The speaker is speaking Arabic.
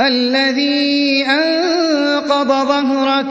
الذي أنقض ظهرك